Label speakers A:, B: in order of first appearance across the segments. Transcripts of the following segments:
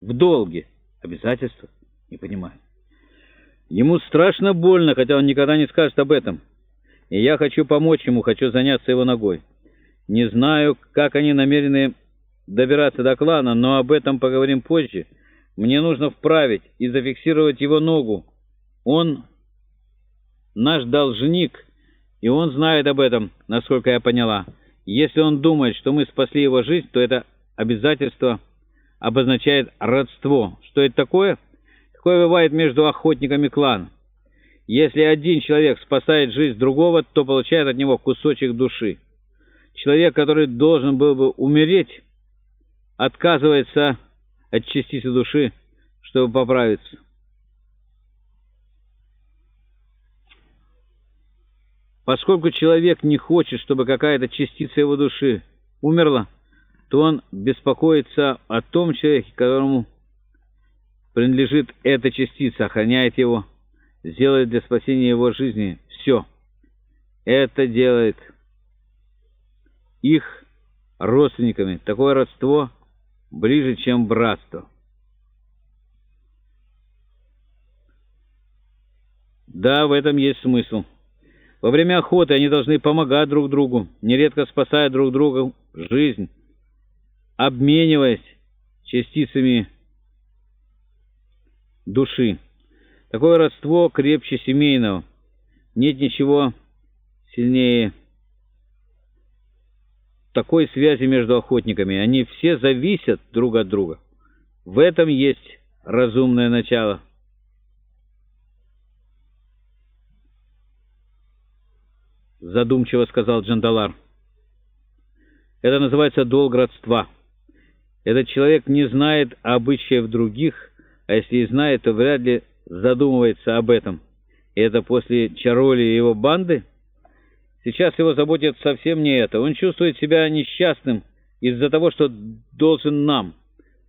A: В долге. Обязательства? Не понимаю. Ему страшно больно, хотя он никогда не скажет об этом. И я хочу помочь ему, хочу заняться его ногой. Не знаю, как они намерены добираться до клана, но об этом поговорим позже. Мне нужно вправить и зафиксировать его ногу. Он наш должник, и он знает об этом, насколько я поняла. Если он думает, что мы спасли его жизнь, то это обязательство обозначает родство. Что это такое? Такое бывает между охотниками клана. Если один человек спасает жизнь другого, то получает от него кусочек души. Человек, который должен был бы умереть, отказывается от частицы души, чтобы поправиться. Поскольку человек не хочет, чтобы какая-то частица его души умерла, то он беспокоится о том человеке, которому принадлежит эта частица, охраняет его, сделает для спасения его жизни все. Это делает их родственниками. Такое родство ближе, чем братство. Да, в этом есть смысл. Во время охоты они должны помогать друг другу, нередко спасая друг другу жизнь, обмениваясь частицами души. Такое родство крепче семейного. Нет ничего сильнее такой связи между охотниками. Они все зависят друг от друга. В этом есть разумное начало. Задумчиво сказал Джандалар. Это называется долг родства. Этот человек не знает обычаев других, а если и знает, то вряд ли задумывается об этом. И это после Чароли и его банды? Сейчас его заботит совсем не это. Он чувствует себя несчастным из-за того, что должен нам.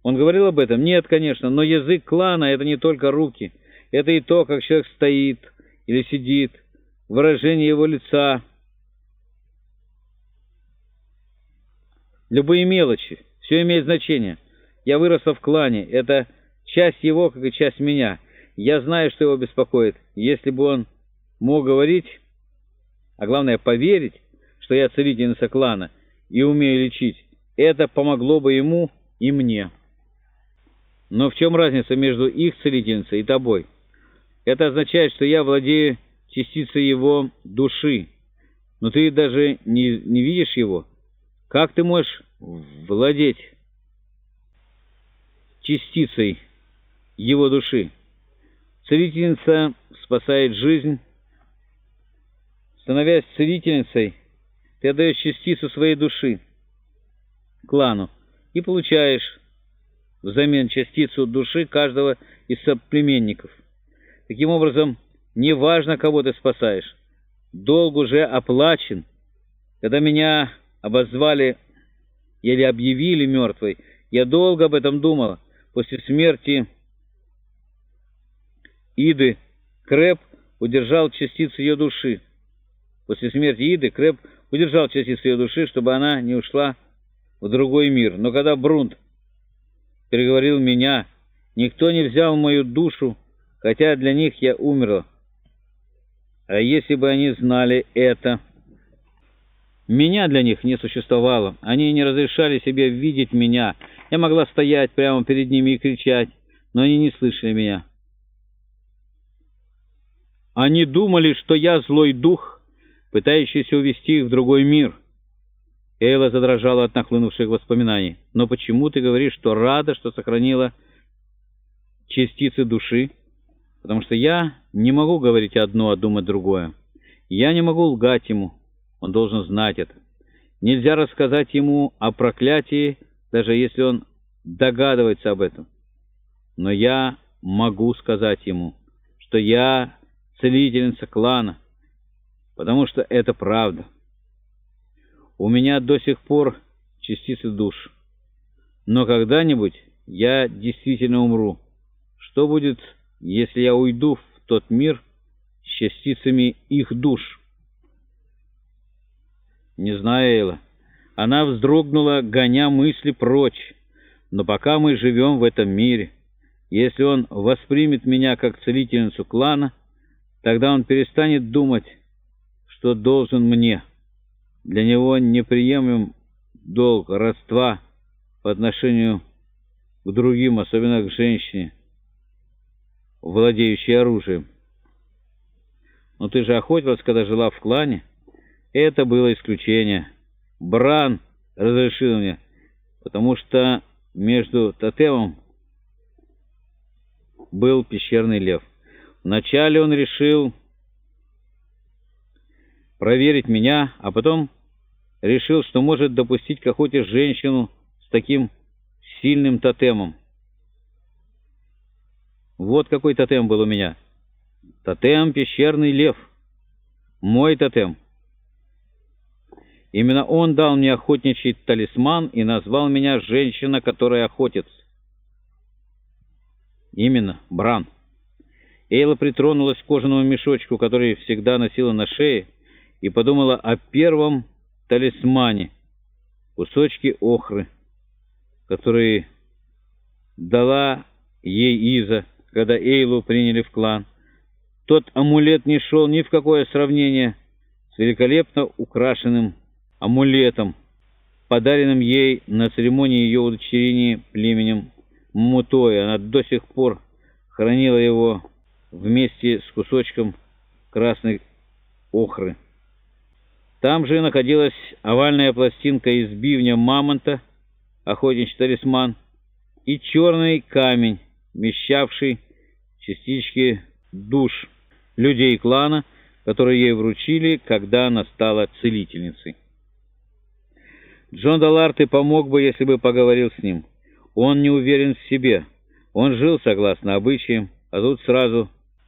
A: Он говорил об этом? Нет, конечно, но язык клана — это не только руки. Это и то, как человек стоит или сидит, выражение его лица. Любые мелочи. Все имеет значение. Я выросла в клане. Это часть его, как и часть меня. Я знаю, что его беспокоит. Если бы он мог говорить, а главное поверить, что я целительница клана и умею лечить, это помогло бы ему и мне. Но в чем разница между их целительницей и тобой? Это означает, что я владею частицей его души, но ты даже не, не видишь его. Как ты можешь владеть частицей его души. Целительница спасает жизнь. Становясь целительницей, ты отдаешь частицу своей души клану и получаешь взамен частицу души каждого из соплеменников. Таким образом, неважно, кого ты спасаешь, долг уже оплачен. Когда меня обозвали или объявили мертвой, я долго об этом думала. После смерти Иды Крэп удержал частицу ее души. После смерти Иды Крэп удержал частицу ее души, чтобы она не ушла в другой мир. Но когда Брунт переговорил меня, никто не взял мою душу, хотя для них я умерла. А если бы они знали это... Меня для них не существовало. Они не разрешали себе видеть меня. Я могла стоять прямо перед ними и кричать, но они не слышали меня. Они думали, что я злой дух, пытающийся увести их в другой мир. Эйла задрожала от нахлынувших воспоминаний. «Но почему ты говоришь, что рада, что сохранила частицы души? Потому что я не могу говорить одно, а думать другое. Я не могу лгать ему». Он должен знать это. Нельзя рассказать ему о проклятии, даже если он догадывается об этом. Но я могу сказать ему, что я целительница клана, потому что это правда. У меня до сих пор частицы душ. Но когда-нибудь я действительно умру. Что будет, если я уйду в тот мир с частицами их душ?» Не знаю, Эйла. Она вздрогнула, гоня мысли прочь. Но пока мы живем в этом мире, если он воспримет меня как целительницу клана, тогда он перестанет думать, что должен мне. Для него неприемлем долг родства по отношению к другим, особенно к женщине, владеющей оружием. Но ты же охотилась, когда жила в клане. Это было исключение. Бран разрешил мне, потому что между тотемом был пещерный лев. Вначале он решил проверить меня, а потом решил, что может допустить к охоте женщину с таким сильным тотемом. Вот какой тотем был у меня. Тотем «Пещерный лев». Мой тотем. Именно он дал мне охотничий талисман и назвал меня «женщина, которая охотится». Именно, Бран. Эйла притронулась к кожаному мешочку, который всегда носила на шее, и подумала о первом талисмане, кусочке охры, которые дала ей Иза, когда Эйлу приняли в клан. Тот амулет не шел ни в какое сравнение с великолепно украшенным амулетом, подаренным ей на церемонии ее удочерения племенем Мутоя. Она до сих пор хранила его вместе с кусочком красной охры. Там же находилась овальная пластинка из бивня мамонта, охотничий талисман, и черный камень, вмещавший частички душ людей клана, которые ей вручили, когда она стала целительницей. Джон Даларты помог бы, если бы поговорил с ним. Он не уверен в себе. Он жил согласно обычаям, а тут сразу